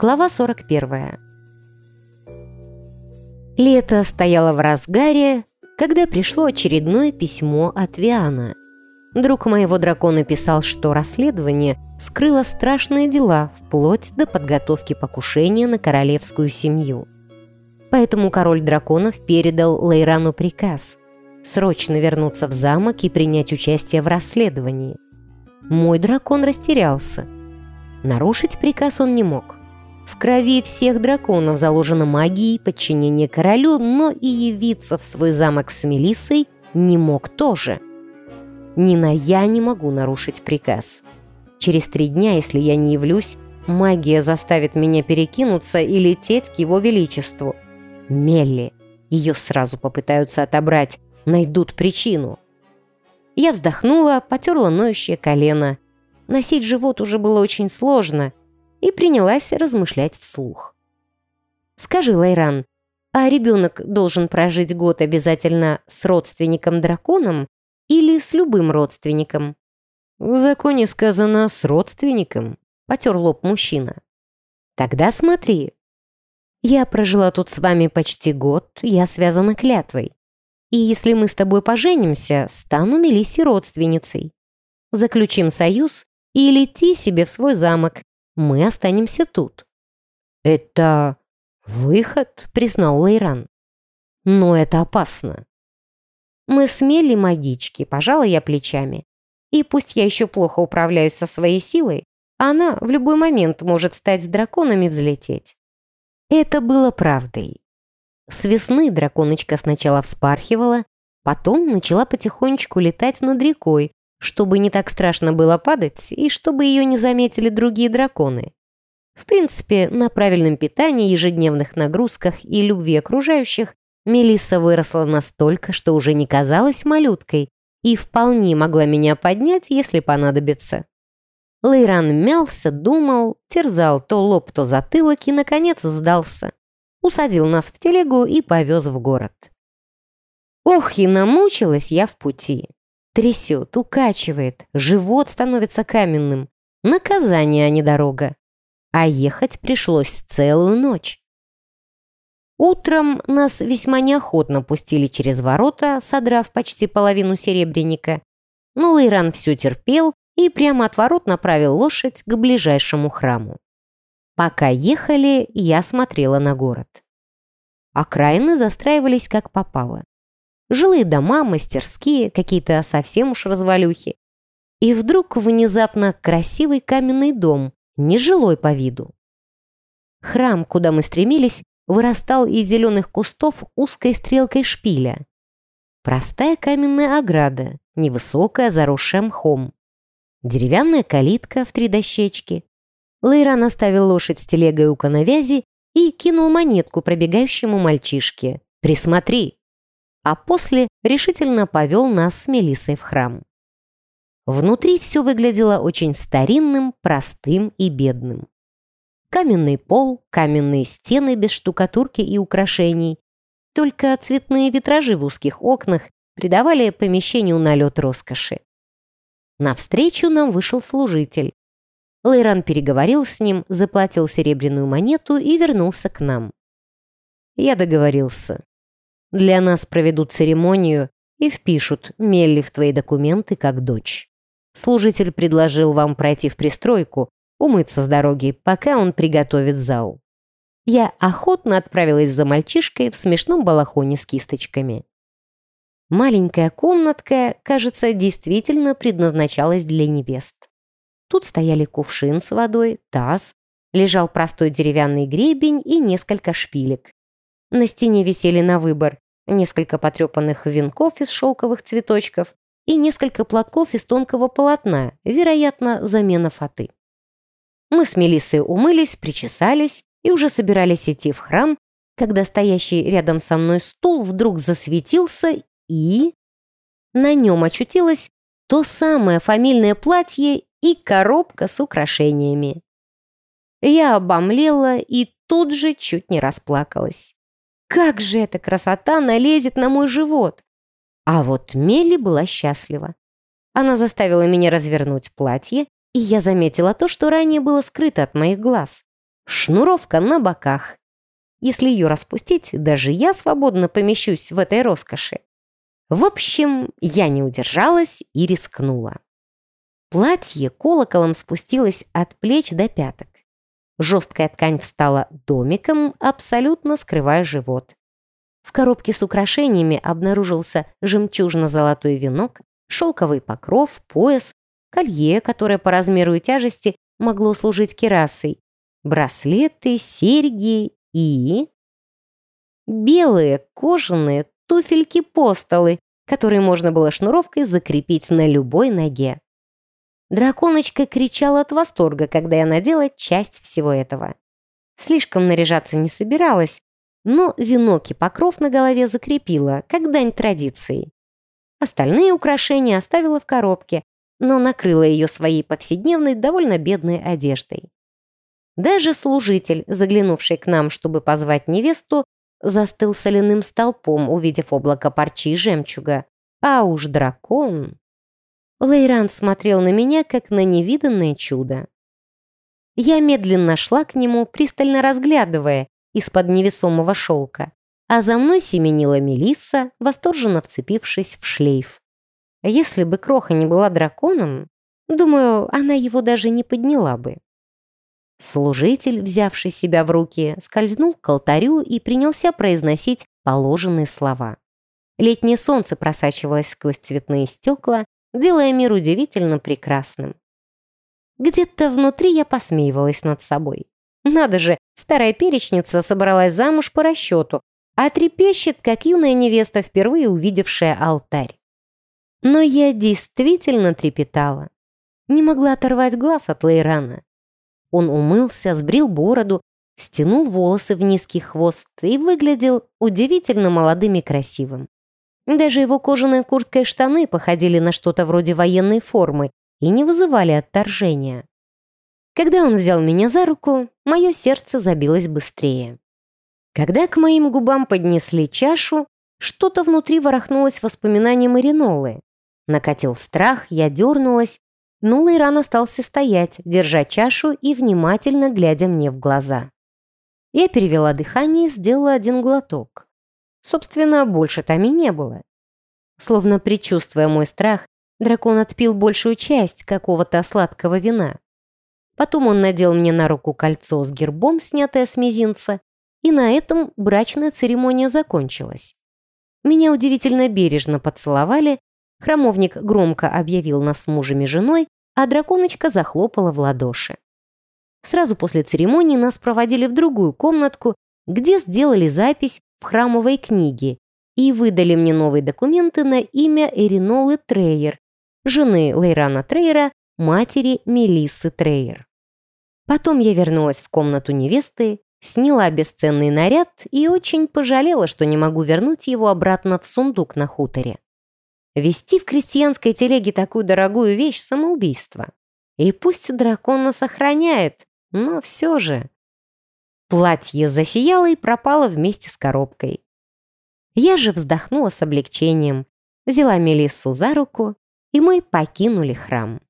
Глава 41. Лето стояло в разгаре, когда пришло очередное письмо от Виана. Друг моего дракона писал, что расследование скрыло страшные дела вплоть до подготовки покушения на королевскую семью. Поэтому король драконов передал Лейрану приказ срочно вернуться в замок и принять участие в расследовании. Мой дракон растерялся. Нарушить приказ он не мог. В крови всех драконов заложена магия и подчинение королю, но и явиться в свой замок с Мелиссой не мог тоже. Нина, я не могу нарушить приказ. Через три дня, если я не явлюсь, магия заставит меня перекинуться и лететь к его величеству. Мелли. Ее сразу попытаются отобрать, найдут причину. Я вздохнула, потерла ноющее колено. Носить живот уже было очень сложно, и принялась размышлять вслух. «Скажи, Лайран, а ребенок должен прожить год обязательно с родственником-драконом или с любым родственником?» «В законе сказано «с родственником», — потер лоб мужчина. «Тогда смотри. Я прожила тут с вами почти год, я связана клятвой. И если мы с тобой поженимся, стану Мелиссе родственницей. Заключим союз и лети себе в свой замок. Мы останемся тут». «Это выход», — признал Лейран. «Но это опасно». «Мы смели магички», — пожала я плечами. «И пусть я еще плохо управляюсь со своей силой, она в любой момент может стать с драконами взлететь». Это было правдой. С весны драконочка сначала вспархивала, потом начала потихонечку летать над рекой, чтобы не так страшно было падать и чтобы ее не заметили другие драконы. В принципе, на правильном питании, ежедневных нагрузках и любви окружающих Мелисса выросла настолько, что уже не казалась малюткой и вполне могла меня поднять, если понадобится. Лейран мялся, думал, терзал то лоб, то затылок и, наконец, сдался усадил нас в телегу и повез в город. Ох, и намучилась я в пути. Трясет, укачивает, живот становится каменным. Наказание, а не дорога. А ехать пришлось целую ночь. Утром нас весьма неохотно пустили через ворота, содрав почти половину серебряника. Но Лейран все терпел и прямо от ворот направил лошадь к ближайшему храму. Пока ехали, я смотрела на город. Окраины застраивались как попало. Жилые дома, мастерские, какие-то совсем уж развалюхи. И вдруг внезапно красивый каменный дом, нежилой по виду. Храм, куда мы стремились, вырастал из зеленых кустов узкой стрелкой шпиля. Простая каменная ограда, невысокая, заросшая мхом. Деревянная калитка в три дощечки, Лейран оставил лошадь с телегой у коновязи и кинул монетку пробегающему мальчишке. «Присмотри!» А после решительно повел нас с Мелиссой в храм. Внутри все выглядело очень старинным, простым и бедным. Каменный пол, каменные стены без штукатурки и украшений. Только цветные витражи в узких окнах придавали помещению налет роскоши. Навстречу нам вышел служитель. Лейран переговорил с ним, заплатил серебряную монету и вернулся к нам. Я договорился. Для нас проведут церемонию и впишут Мелли в твои документы как дочь. Служитель предложил вам пройти в пристройку, умыться с дороги, пока он приготовит зал. Я охотно отправилась за мальчишкой в смешном балахоне с кисточками. Маленькая комнатка, кажется, действительно предназначалась для невест. Тут стояли кувшин с водой, таз, лежал простой деревянный гребень и несколько шпилек. На стене висели на выбор несколько потрепанных венков из шелковых цветочков и несколько платков из тонкого полотна, вероятно, замена фаты. Мы с Мелиссой умылись, причесались и уже собирались идти в храм, когда стоящий рядом со мной стул вдруг засветился и... На нем очутилось то самое фамильное платье и коробка с украшениями. Я обомлела и тут же чуть не расплакалась. Как же эта красота налезет на мой живот! А вот Мелли была счастлива. Она заставила меня развернуть платье, и я заметила то, что ранее было скрыто от моих глаз. Шнуровка на боках. Если ее распустить, даже я свободно помещусь в этой роскоши. В общем, я не удержалась и рискнула. Платье колоколом спустилось от плеч до пяток. Жесткая ткань встала домиком, абсолютно скрывая живот. В коробке с украшениями обнаружился жемчужно-золотой венок, шелковый покров, пояс, колье, которое по размеру и тяжести могло служить керасой, браслеты, серьги и... Белые кожаные туфельки-постолы, которые можно было шнуровкой закрепить на любой ноге. Драконочка кричала от восторга, когда я надела часть всего этого. Слишком наряжаться не собиралась, но венок и покров на голове закрепила, как дань традиции. Остальные украшения оставила в коробке, но накрыла ее своей повседневной, довольно бедной одеждой. Даже служитель, заглянувший к нам, чтобы позвать невесту, застыл соляным столпом, увидев облако парчи и жемчуга. А уж дракон... Лейран смотрел на меня, как на невиданное чудо. Я медленно шла к нему, пристально разглядывая из-под невесомого шелка, а за мной семенила Мелисса, восторженно вцепившись в шлейф. Если бы Кроха не была драконом, думаю, она его даже не подняла бы. Служитель, взявший себя в руки, скользнул к алтарю и принялся произносить положенные слова. Летнее солнце просачивалось сквозь цветные стекла, делая мир удивительно прекрасным. Где-то внутри я посмеивалась над собой. Надо же, старая перечница собралась замуж по расчету, а трепещет, как юная невеста, впервые увидевшая алтарь. Но я действительно трепетала. Не могла оторвать глаз от Лейрана. Он умылся, сбрил бороду, стянул волосы в низкий хвост и выглядел удивительно молодым и красивым. Даже его кожаная куртка и штаны походили на что-то вроде военной формы и не вызывали отторжения. Когда он взял меня за руку, мое сердце забилось быстрее. Когда к моим губам поднесли чашу, что-то внутри ворохнулось воспоминанием Иринолы. Накатил страх, я дернулась но Лейран остался стоять, держа чашу и внимательно глядя мне в глаза. Я перевела дыхание и сделала один глоток. Собственно, больше там и не было. Словно предчувствуя мой страх, дракон отпил большую часть какого-то сладкого вина. Потом он надел мне на руку кольцо с гербом, снятое с мизинца, и на этом брачная церемония закончилась. Меня удивительно бережно поцеловали, Храмовник громко объявил нас мужем и женой, а драконочка захлопала в ладоши. Сразу после церемонии нас проводили в другую комнатку, где сделали запись в храмовой книге и выдали мне новые документы на имя Эринолы Трейер, жены Лейрана Трейера, матери Мелиссы Трейер. Потом я вернулась в комнату невесты, сняла бесценный наряд и очень пожалела, что не могу вернуть его обратно в сундук на хуторе. Вести в крестьянской телеге такую дорогую вещь – самоубийство. И пусть дракон нас охраняет, но все же. Платье засияло и пропало вместе с коробкой. Я же вздохнула с облегчением, взяла Мелиссу за руку, и мы покинули храм.